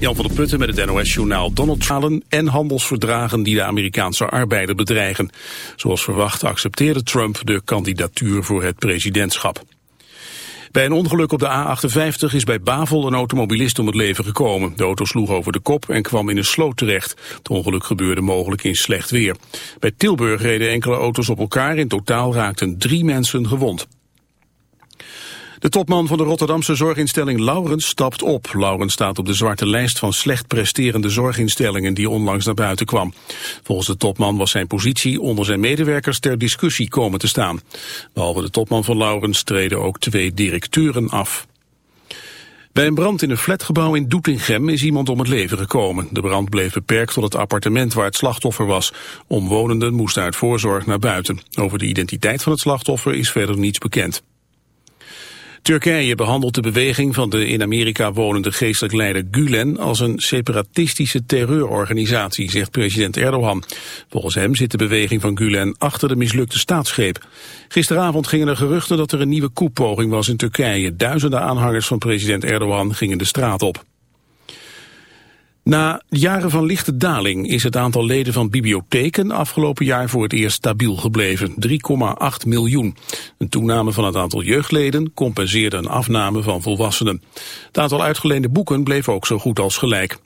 Jan van der Putten met het NOS-journaal Donald Trump en handelsverdragen die de Amerikaanse arbeider bedreigen. Zoals verwacht accepteerde Trump de kandidatuur voor het presidentschap. Bij een ongeluk op de A58 is bij Bavel een automobilist om het leven gekomen. De auto sloeg over de kop en kwam in een sloot terecht. Het ongeluk gebeurde mogelijk in slecht weer. Bij Tilburg reden enkele auto's op elkaar. In totaal raakten drie mensen gewond. De topman van de Rotterdamse zorginstelling Laurens stapt op. Laurens staat op de zwarte lijst van slecht presterende zorginstellingen die onlangs naar buiten kwam. Volgens de topman was zijn positie onder zijn medewerkers ter discussie komen te staan. Behalve de topman van Laurens treden ook twee directeuren af. Bij een brand in een flatgebouw in Doetinchem is iemand om het leven gekomen. De brand bleef beperkt tot het appartement waar het slachtoffer was. Omwonenden moesten uit voorzorg naar buiten. Over de identiteit van het slachtoffer is verder niets bekend. Turkije behandelt de beweging van de in Amerika wonende geestelijk leider Gulen als een separatistische terreurorganisatie, zegt president Erdogan. Volgens hem zit de beweging van Gulen achter de mislukte staatsgreep. Gisteravond gingen er geruchten dat er een nieuwe koepoging was in Turkije. Duizenden aanhangers van president Erdogan gingen de straat op. Na jaren van lichte daling is het aantal leden van bibliotheken afgelopen jaar voor het eerst stabiel gebleven, 3,8 miljoen. Een toename van het aantal jeugdleden compenseerde een afname van volwassenen. Het aantal uitgeleende boeken bleef ook zo goed als gelijk.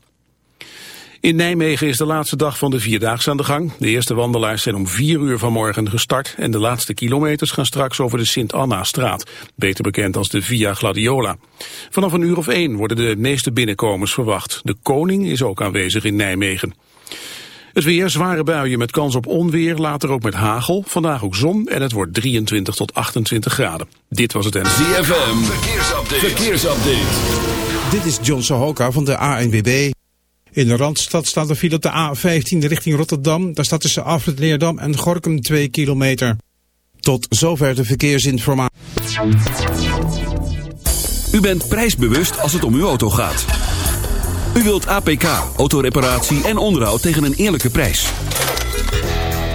In Nijmegen is de laatste dag van de Vierdaagse aan de gang. De eerste wandelaars zijn om vier uur vanmorgen gestart... en de laatste kilometers gaan straks over de Sint-Anna-straat... beter bekend als de Via Gladiola. Vanaf een uur of één worden de meeste binnenkomers verwacht. De koning is ook aanwezig in Nijmegen. Het weer, zware buien met kans op onweer, later ook met hagel. Vandaag ook zon en het wordt 23 tot 28 graden. Dit was het en... ZFM, verkeersupdate. verkeersupdate. Dit is John Sohoka van de ANWB. In de Randstad staat er file op de A15 richting Rotterdam. Daar staat tussen Afrit Leerdam en Gorkum 2 kilometer. Tot zover de verkeersinformatie. U bent prijsbewust als het om uw auto gaat. U wilt APK, autoreparatie en onderhoud tegen een eerlijke prijs.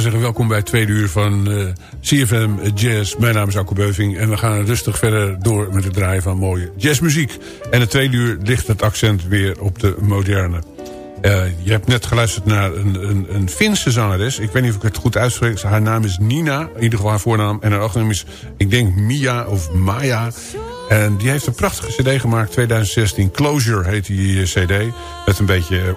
zou zeggen, welkom bij het tweede uur van uh, CFM Jazz. Mijn naam is Akko Beuving en we gaan rustig verder door met het draaien van mooie jazzmuziek. En het tweede uur ligt het accent weer op de moderne. Uh, je hebt net geluisterd naar een, een, een Finse zangeres. Ik weet niet of ik het goed uitspreek. Haar naam is Nina, in ieder geval haar voornaam. En haar achternaam is, ik denk, Mia of Maya. En die heeft een prachtige cd gemaakt, 2016. Closure heet die eh, cd. Met een beetje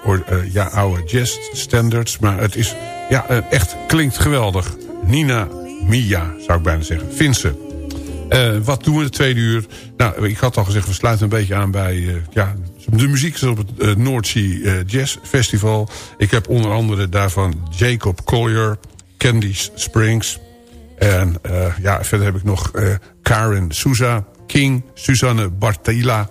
ja, oude jazz standards. Maar het is ja, echt klinkt geweldig. Nina Mia, zou ik bijna zeggen. Finse. Uh, wat doen we de tweede uur? Nou, ik had al gezegd, we sluiten een beetje aan bij... Uh, ja, de muziek is op het uh, Sea Jazz Festival. Ik heb onder andere daarvan Jacob Collier, Candy Springs... en ja, verder heb ik nog Karen Souza, King, Susanne Bartela...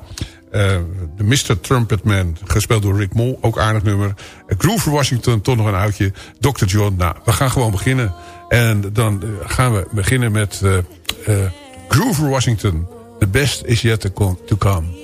de Mr. Trumpetman, gespeeld door Rick Mol, ook aardig nummer. Groove Washington, toch nog een oudje. Dr. John, nou, we gaan gewoon beginnen. En dan gaan we beginnen met... Grover Washington, the best is yet to come.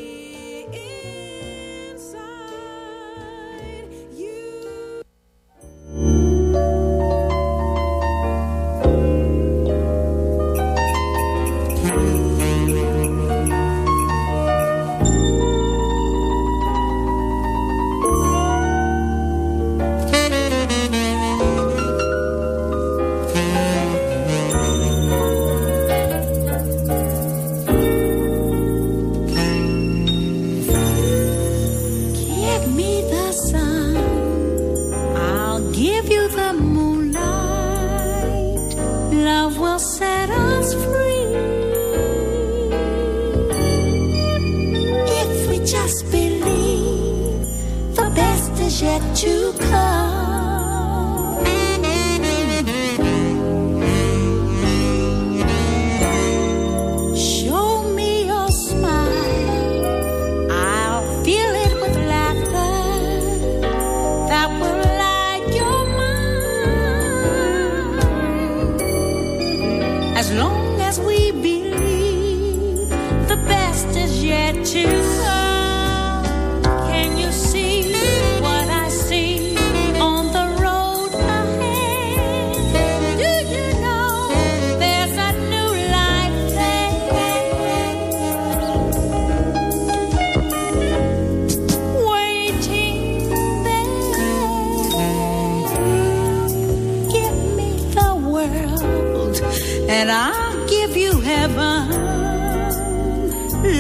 and I'll give you heaven.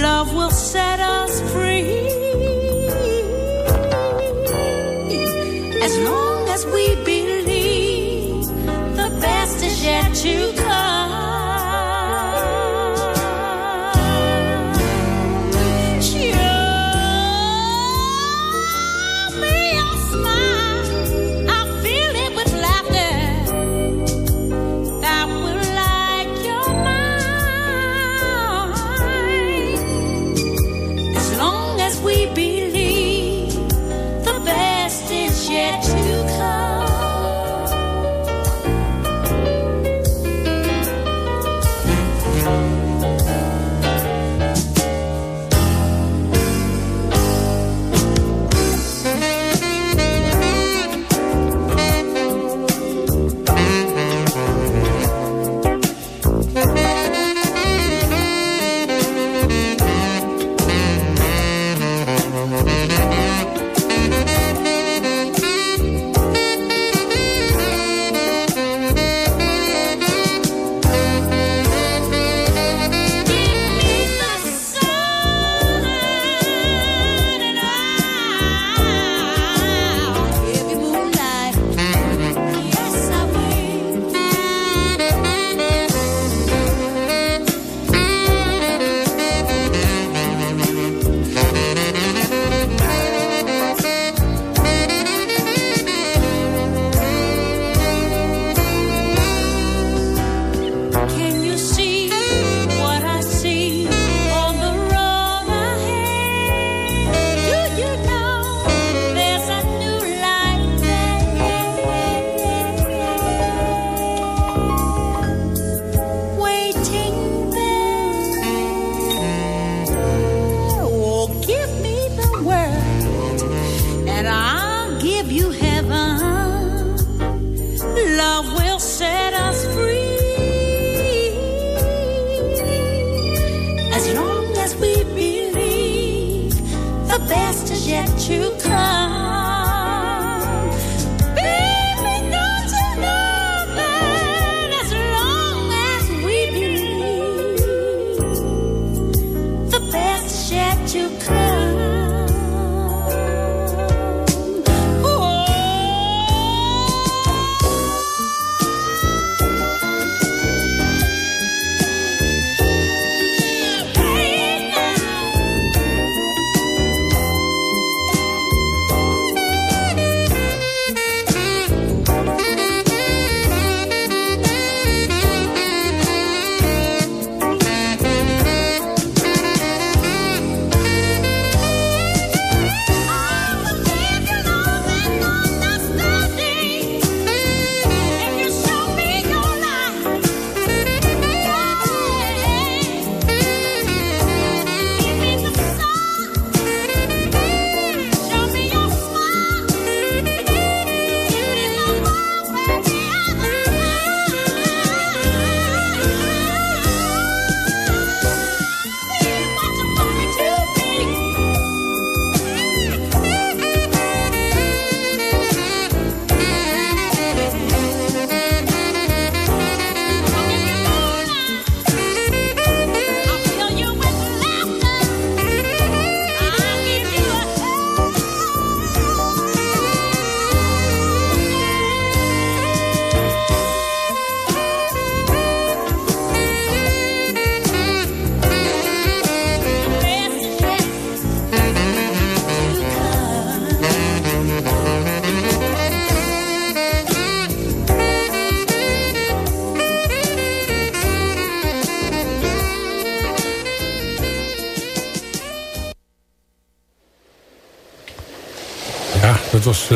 Love will set us free. As long as we believe the best is yet to come.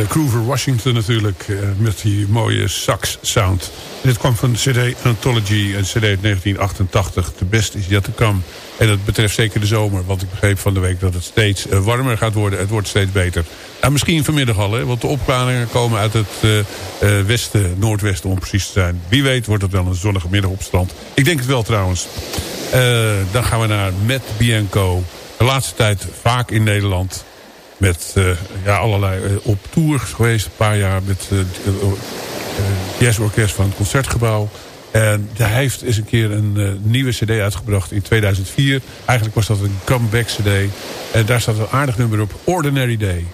Groover Washington natuurlijk. Uh, met die mooie sax sound. En dit kwam van de CD Anthology. Een CD uit 1988. De best is yet to come. En dat betreft zeker de zomer. Want ik begreep van de week dat het steeds uh, warmer gaat worden. Het wordt steeds beter. Nou, misschien vanmiddag al. Hè, want de opklaringen komen uit het westen, noordwesten om precies te zijn. Wie weet wordt het wel een zonnige middag op strand. Ik denk het wel trouwens. dan gaan we naar Matt Bianco. De laatste tijd vaak in Nederland. Met uh, ja, allerlei uh, op tour geweest. Een paar jaar met uh, jazzorkest van het Concertgebouw. En hij heeft eens een keer een nieuwe cd uitgebracht in 2004. Eigenlijk was dat een comeback cd. En daar staat een aardig nummer op. Ordinary Day.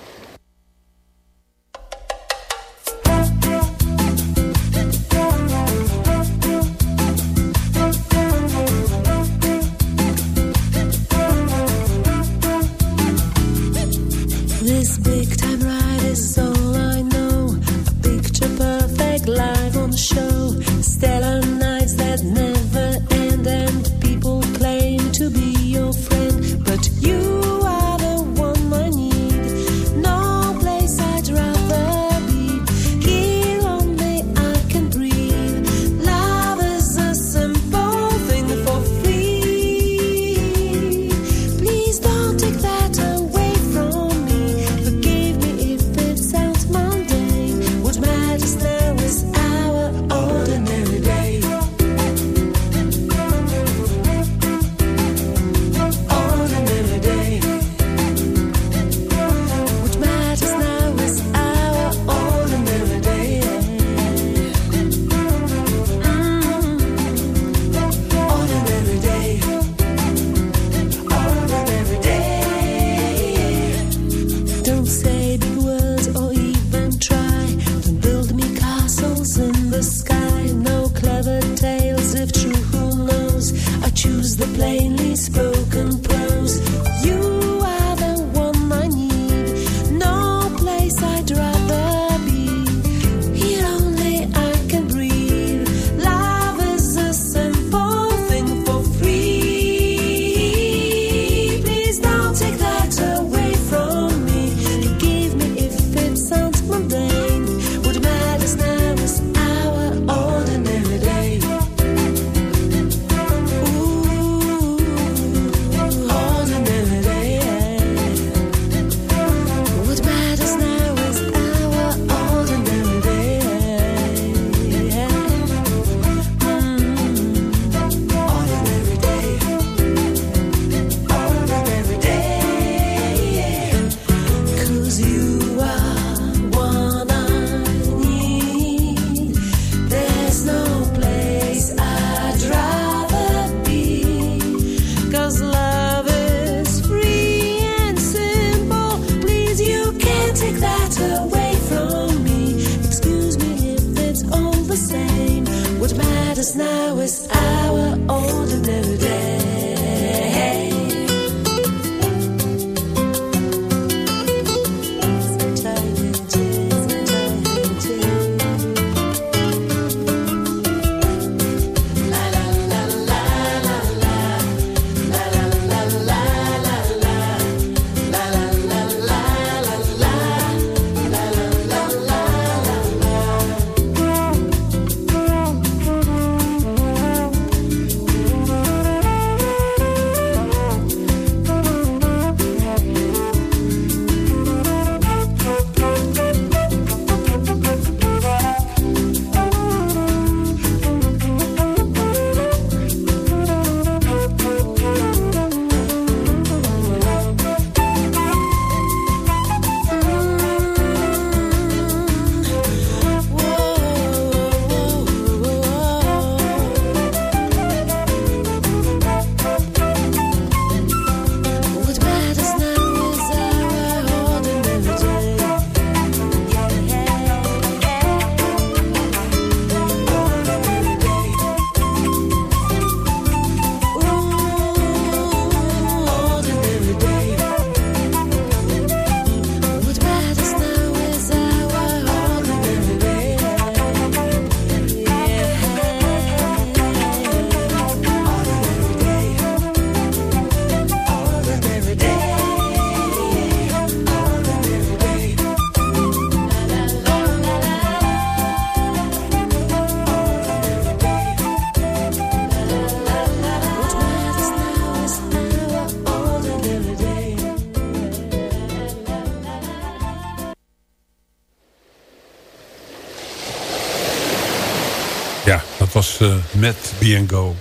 Matt Bianco.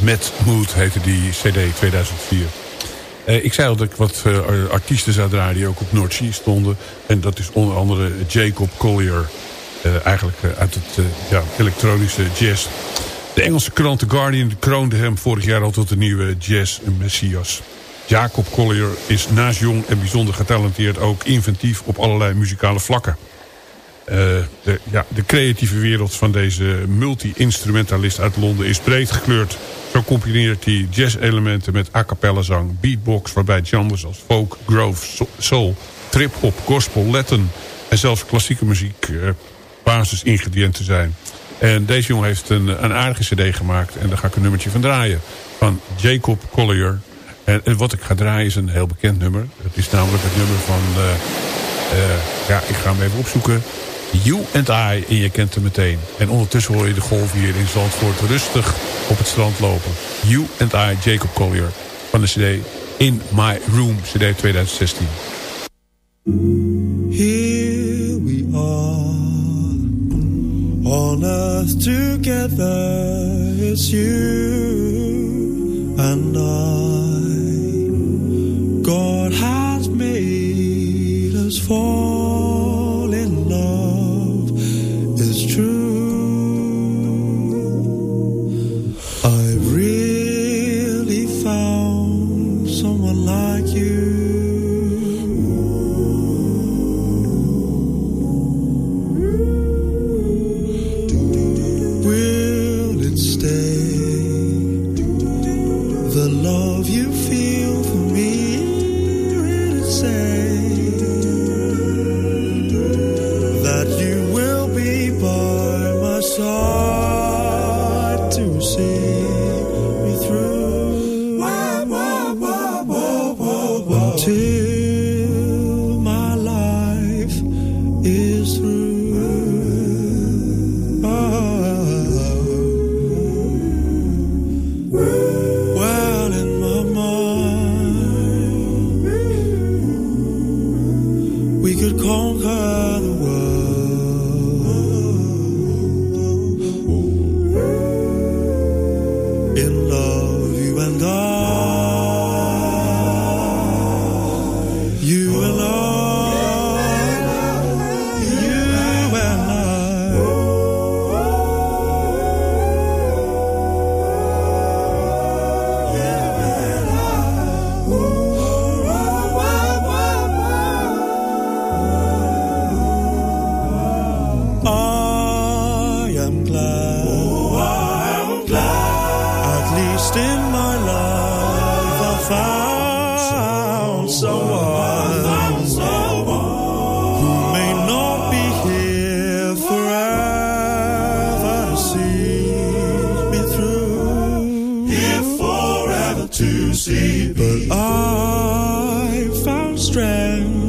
Matt Mood heette die cd 2004. Uh, ik zei al dat ik wat uh, artiesten zou draaien die ook op Noordzee stonden. En dat is onder andere Jacob Collier. Uh, eigenlijk uit het ja, elektronische jazz. De Engelse krant The Guardian kroonde hem vorig jaar al tot de nieuwe jazz messias. Jacob Collier is naast jong en bijzonder getalenteerd ook inventief op allerlei muzikale vlakken. Uh, de, ja, de creatieve wereld van deze multi-instrumentalist uit Londen is breed gekleurd. Zo combineert hij jazz-elementen met a zang, beatbox... waarbij genres als folk, grove, soul, trip-hop, gospel, Latin... en zelfs klassieke muziek uh, basisingrediënten zijn. En deze jongen heeft een, een aardige cd gemaakt en daar ga ik een nummertje van draaien. Van Jacob Collier. En, wat ik ga draaien is een heel bekend nummer. Het is namelijk het nummer van... Uh, ja, ik ga hem even opzoeken... You and I, en je kent hem meteen. En ondertussen hoor je de golf hier in Zandvoort rustig op het strand lopen. You and I, Jacob Collier, van de cd In My Room, cd 2016. Here we are, on earth together, it's you and I. God has made us fall I friend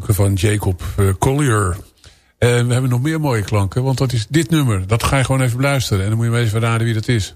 van Jacob uh, Collier. En we hebben nog meer mooie klanken, want dat is dit nummer. Dat ga je gewoon even luisteren. En dan moet je maar even raden wie dat is.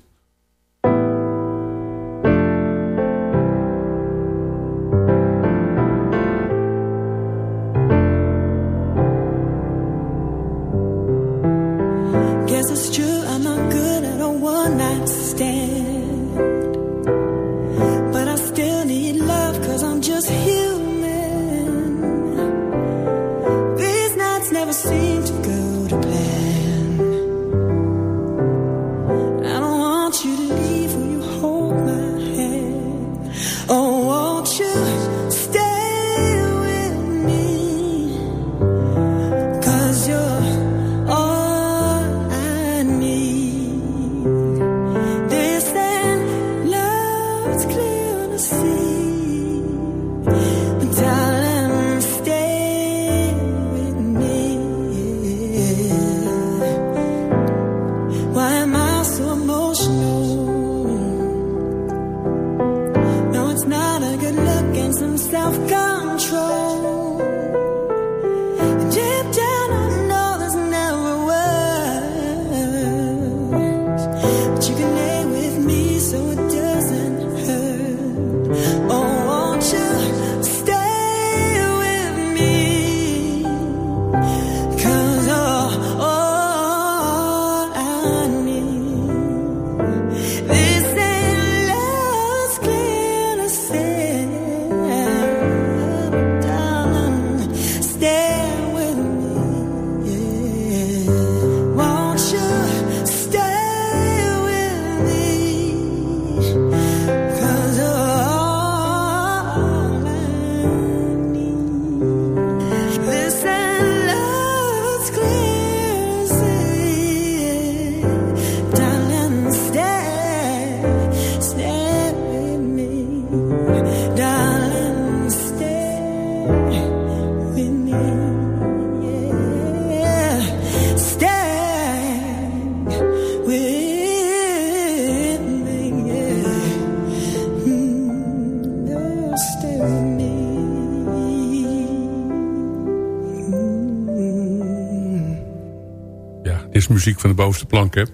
Muziek van de bovenste plank.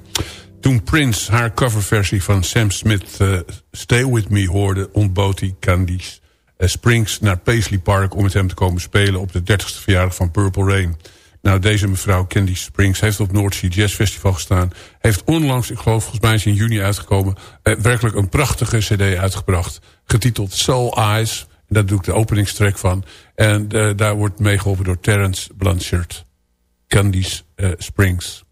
Toen Prince haar coverversie van Sam Smith uh, Stay With Me hoorde... ontbood hij Candice uh, Springs naar Paisley Park... om met hem te komen spelen op de 30ste verjaardag van Purple Rain. Nou, deze mevrouw Candice Springs heeft op Noordzee Jazz Festival gestaan. Heeft onlangs, ik geloof volgens mij is in juni uitgekomen... Uh, werkelijk een prachtige cd uitgebracht. Getiteld Soul Eyes. Daar doe ik de openingstrack van. En daar wordt meegeholpen door Terence Blanchard. Candice Springs.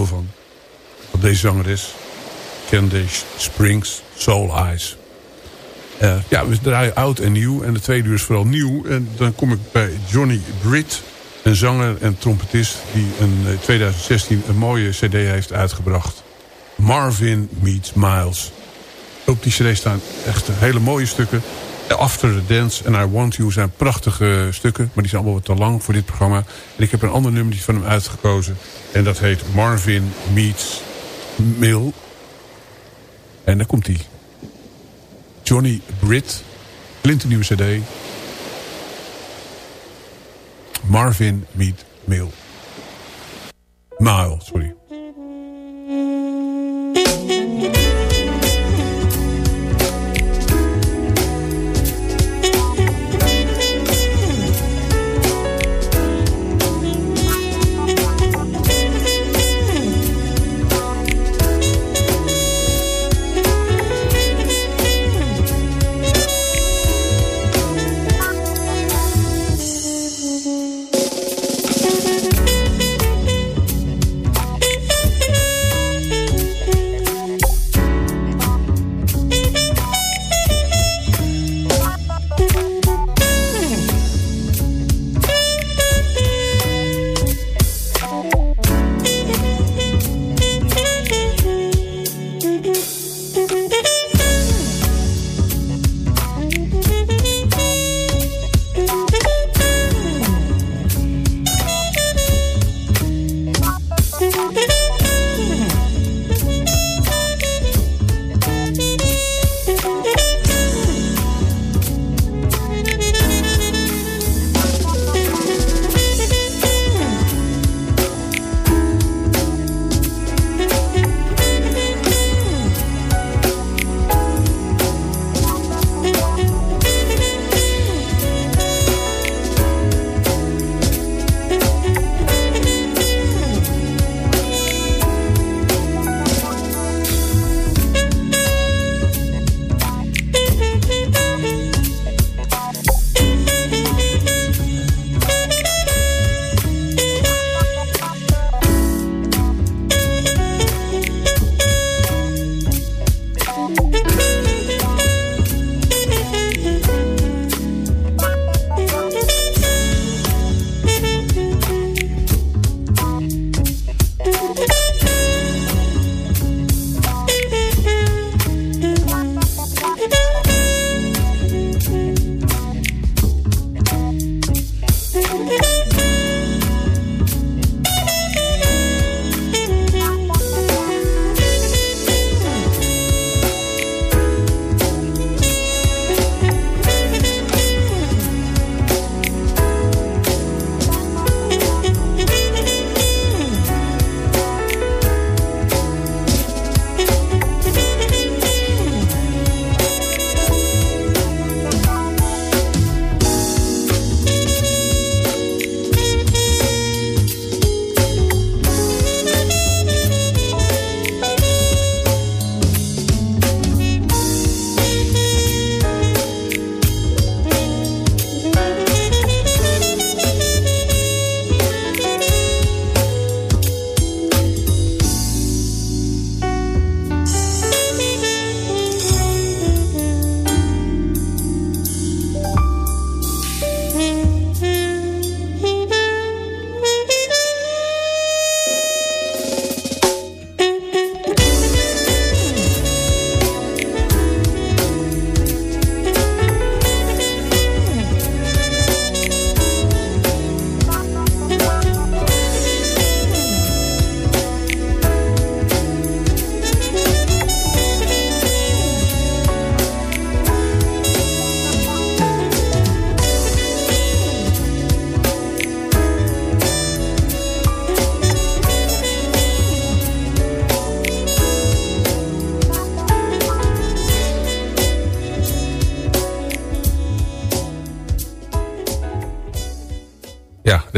Van. Van deze zangeres. Candice Springs, Soul Eyes. Uh, ja, we draaien oud en nieuw. En de tweede uur is vooral nieuw. En dan kom ik bij Johnny Britt. Een zanger en trompetist die in 2016 een mooie cd heeft uitgebracht. Marvin Meets Miles. Op die cd staan echt hele mooie stukken. After the Dance en I Want You zijn prachtige stukken. Maar die zijn allemaal wat te lang voor dit programma. En ik heb een ander nummer van hem uitgekozen. En dat heet Marvin Meets Mill. En daar komt hij. Johnny Britt. nieuwe cd. Marvin Meet Mill. Mile, sorry.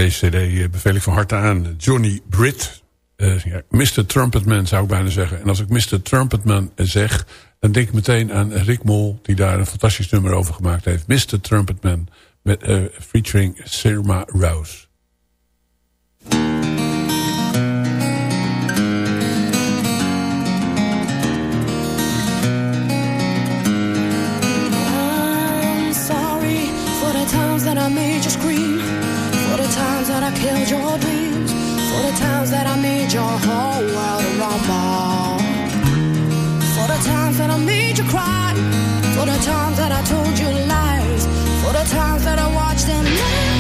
Deze cd eh, beveel ik van harte aan. Johnny Britt. Uh, ja, Mr. Trumpetman zou ik bijna zeggen. En als ik Mr. Trumpetman zeg... dan denk ik meteen aan Rick Mol... die daar een fantastisch nummer over gemaakt heeft. Mr. Trumpetman. Met, uh, featuring Sirma Rouse. Killed your dreams, for the times that I made your whole world rumble, for the times that I made you cry, for the times that I told you lies, for the times that I watched them. let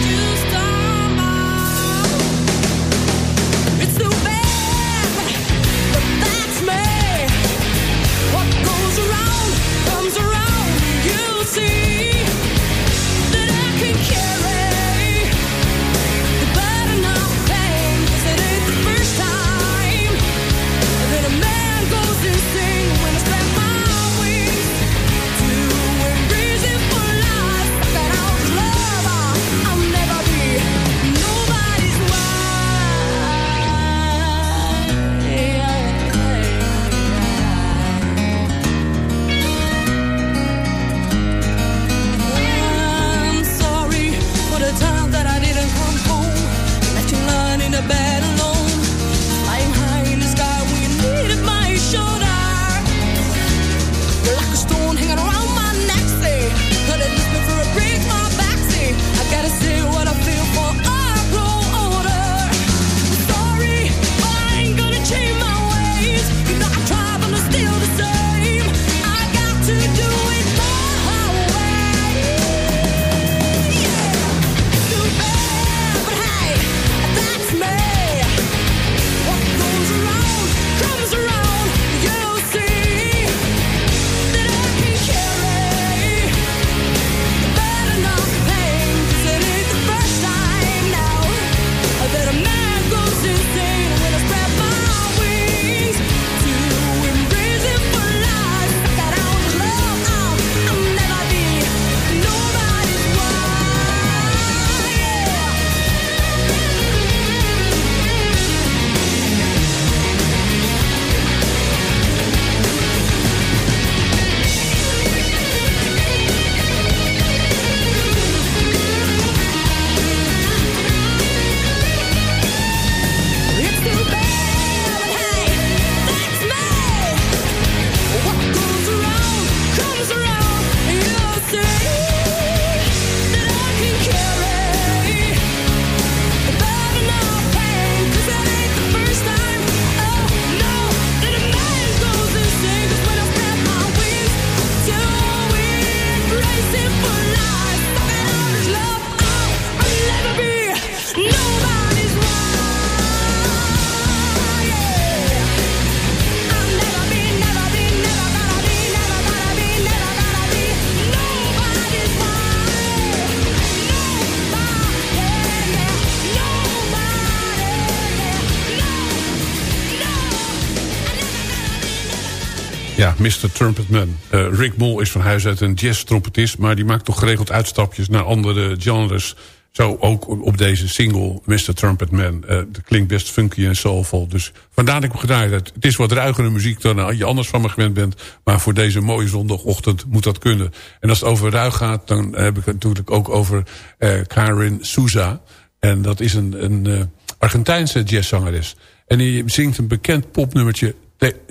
Ja, Mr. Trumpetman. Eh, Rick Mol is van huis uit een jazz-trompetist... maar die maakt toch geregeld uitstapjes naar andere genres. Zo ook op deze single, Mr. Trumpetman. Eh dat klinkt best funky en soulful. Dus vandaar dat ik hem gedraaid heb. Het is wat ruigere muziek dan je anders van me gewend bent. Maar voor deze mooie zondagochtend moet dat kunnen. En als het over ruig gaat, dan heb ik het natuurlijk ook over eh Karin Souza. En dat is een, een eh, Argentijnse jazzzangeres. En die zingt een bekend popnummertje...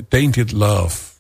Tainted Love.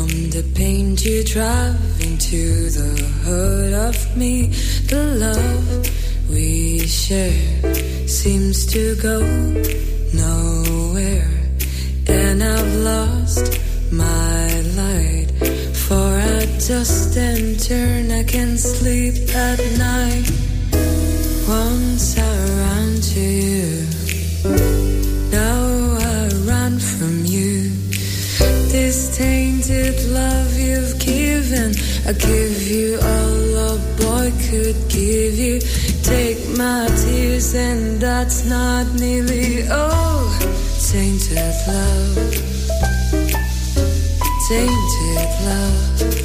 From the pain you drive into the hurt of me. The love we share seems to go nowhere. And I've lost my light. For I just and turn, I can't sleep at night. Once I ran to you, now I run from you. This tainted love you've given, I give you all a boy could give you. Take my tears, and that's not nearly all. Tainted love, tainted love.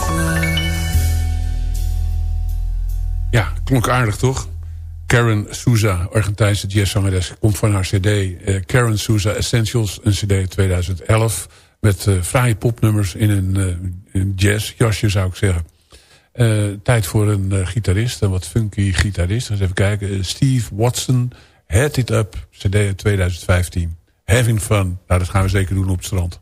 Eh. Ja, klonk aardig toch? Karen Souza, Argentijnse jazzzangeres, komt van haar cd. Eh, Karen Souza Essentials, een cd 2011. Met uh, fraaie popnummers in een, uh, jazzjasje zou ik zeggen. tijd voor een gitarist, een wat funky gitarist. Eens even kijken. Steve Watson, Head It Up, cd 2015. Having Fun, nou dat gaan we zeker doen op het strand.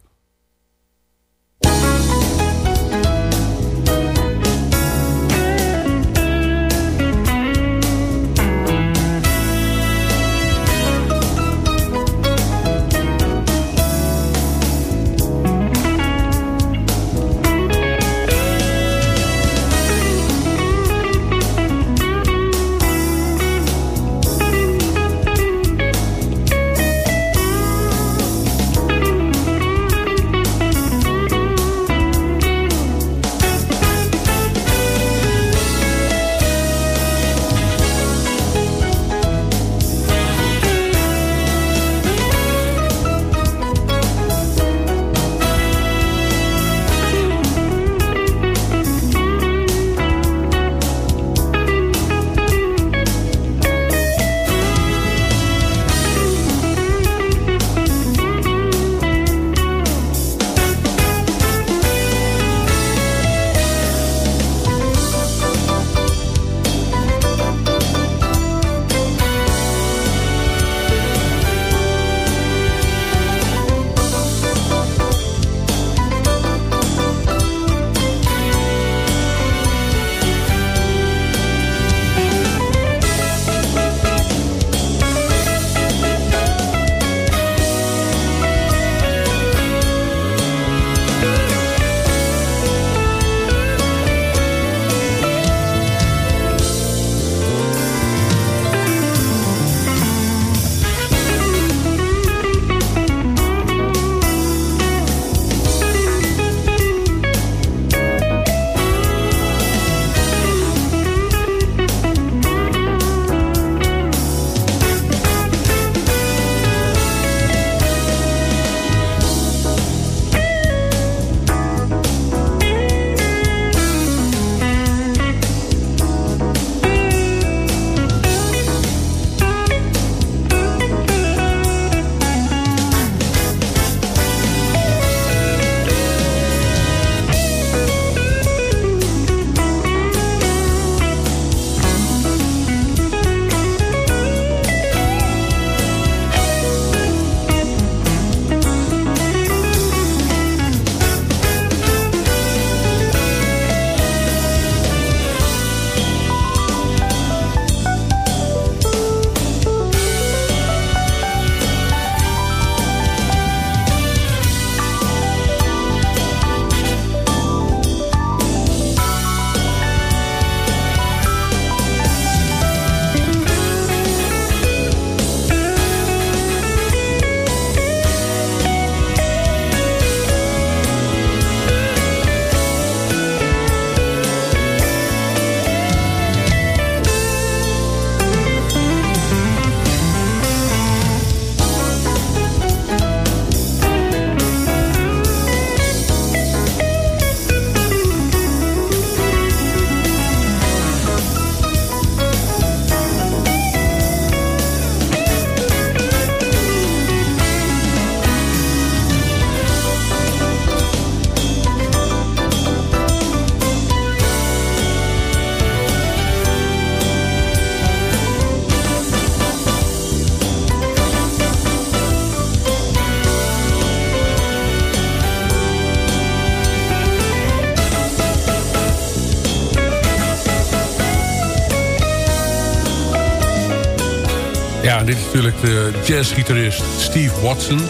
De jazzgitarist Steve Watson. Uh,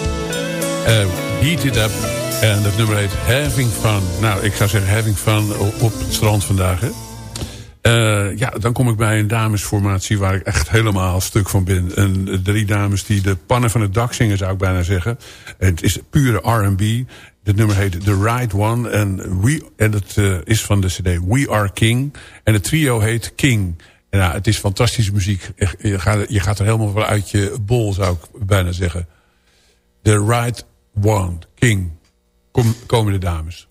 Heat It Up. En dat nummer heet Having Fun. Nou, ik zou zeggen Having Fun op het strand vandaag. Uh, ja, dan kom ik bij een damesformatie waar ik echt helemaal stuk van ben. En drie dames die de pannen van het dak zingen, zou ik bijna zeggen. Het is pure R&B. Het nummer heet The Right One. En, we, en het is van de cd We Are King. En het trio heet King. Ja, het is fantastische muziek. Je gaat, je gaat er helemaal wel uit je bol, zou ik bijna zeggen. The Right One, King. Kom, komen de dames.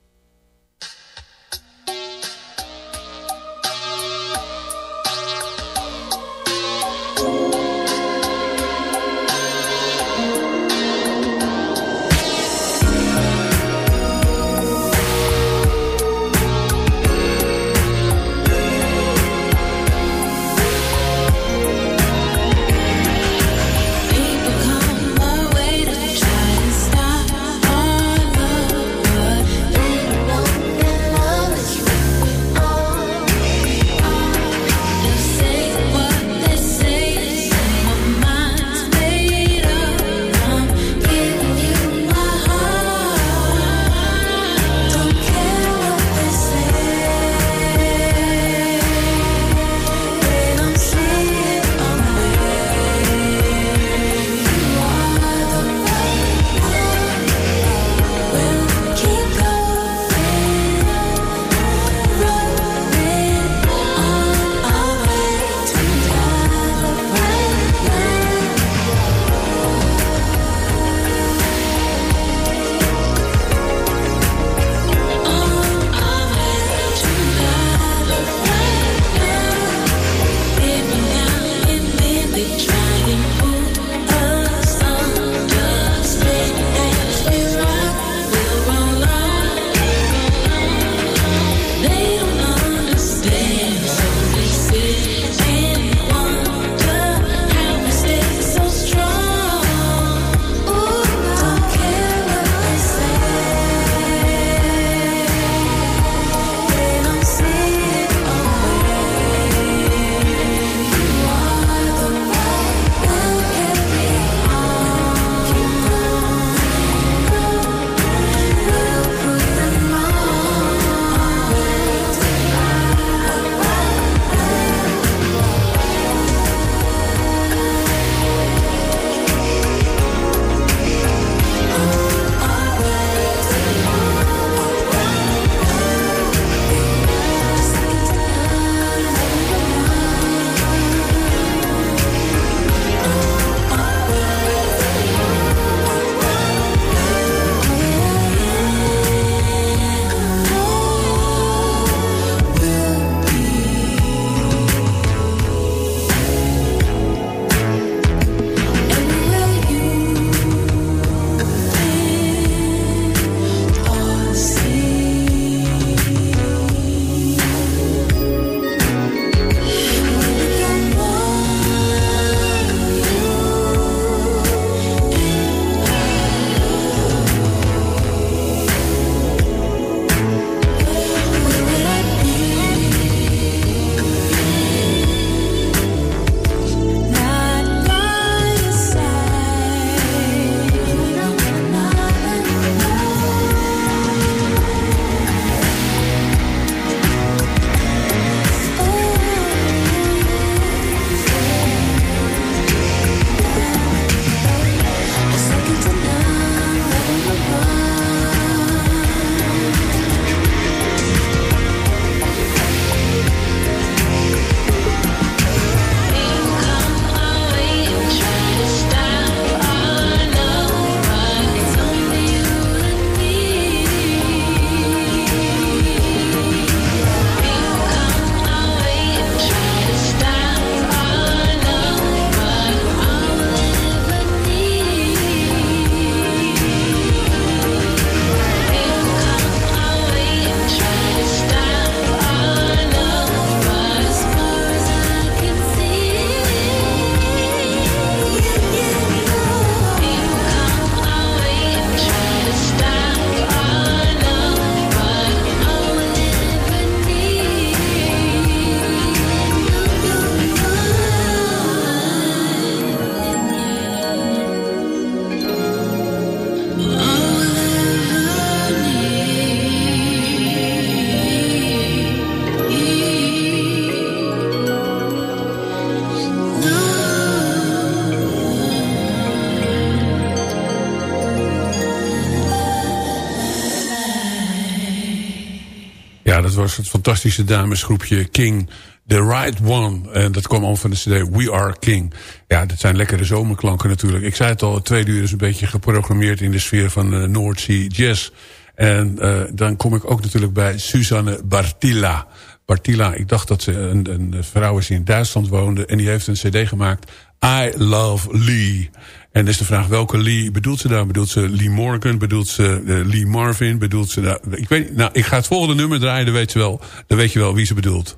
Was het fantastische damesgroepje King. The Right One. En dat kwam al van de cd We Are King. Ja, dat zijn lekkere zomerklanken natuurlijk. Ik zei het al, tweede uur is een beetje geprogrammeerd... in de sfeer van uh, Jazz. En uh, dan kom ik ook natuurlijk bij Susanne Bartilla. Bartilla, ik dacht dat ze een, een vrouw is die in Duitsland woonde... en die heeft een cd gemaakt, I Love Lee... En is de vraag welke Lee bedoelt ze daar? Bedoelt ze Lee Morgan? Bedoelt ze uh, Lee Marvin? Bedoelt ze daar? Ik weet Nou, ik ga het volgende nummer draaien. Dan weet je wel, dan weet je wel wie ze bedoelt.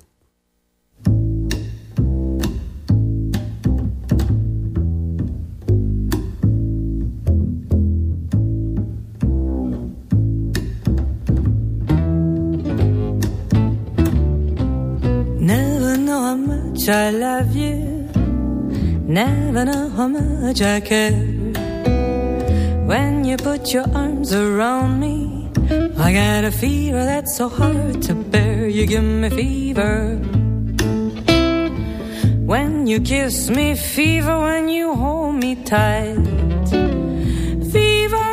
Never know how I love you Never know how much I care. When you put your arms around me I got a fever that's so hard to bear. You give me fever. When you kiss me Fever. When you hold me tight Fever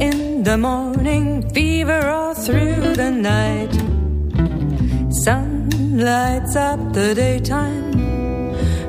In the morning Fever all through the night. Sun lights up the daytime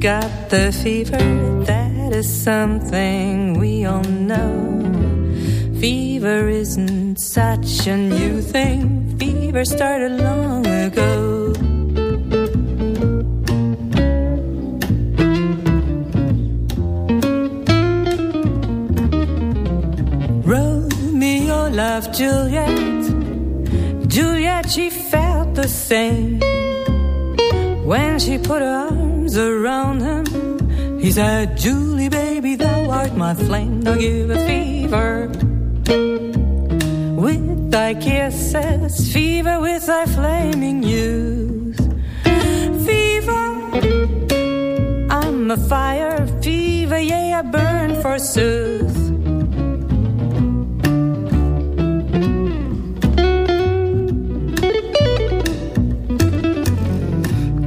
got the fever, that is something we all know. Fever isn't such a new thing, fever started long ago. Romeo loved Juliet, Juliet, she felt the same when she put her around him. He said, Julie, baby, thou art my flame, thou give a fever. With thy kisses, fever with thy flaming youth. Fever, I'm a fire, fever, yea, I burn forsooth.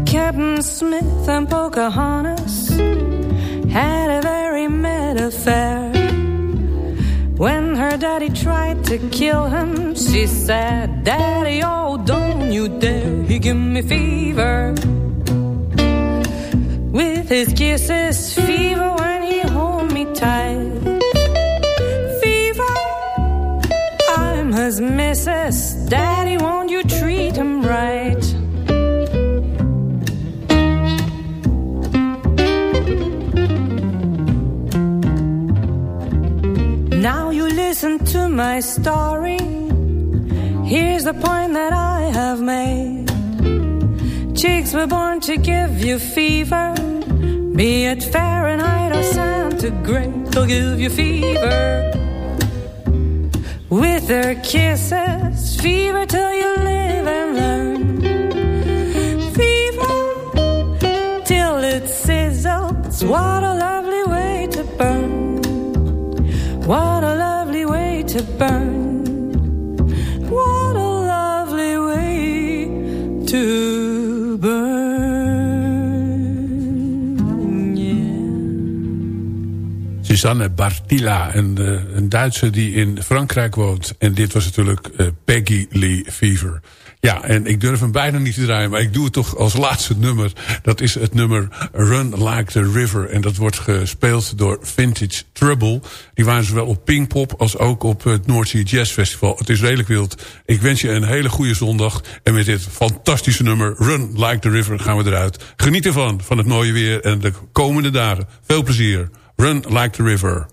Captain Smith and Pocahontas had a very mad affair. When her daddy tried to kill him, she said, Daddy, oh, don't you dare, he give me fever. With his kisses, fever when he hold me tight. Fever, I'm his missus, Daddy, won't you treat him right? Listen to my story. Here's the point that I have made. Chicks were born to give you fever. Be it Fahrenheit or centigrade, they'll give you fever. With their kisses, fever till you live and learn. Fever till it sizzles. What Susanne Bartilla, een, uh, een Duitse die in Frankrijk woont. En dit was natuurlijk uh, Peggy Lee Fever. Ja, en ik durf hem bijna niet te draaien, maar ik doe het toch als laatste nummer. Dat is het nummer Run Like the River. En dat wordt gespeeld door Vintage Trouble. Die waren zowel op Pinkpop als ook op het Sea Jazz Festival. Het is redelijk wild. Ik wens je een hele goede zondag. En met dit fantastische nummer Run Like the River gaan we eruit. Geniet ervan, van het mooie weer en de komende dagen. Veel plezier. Run Like the River.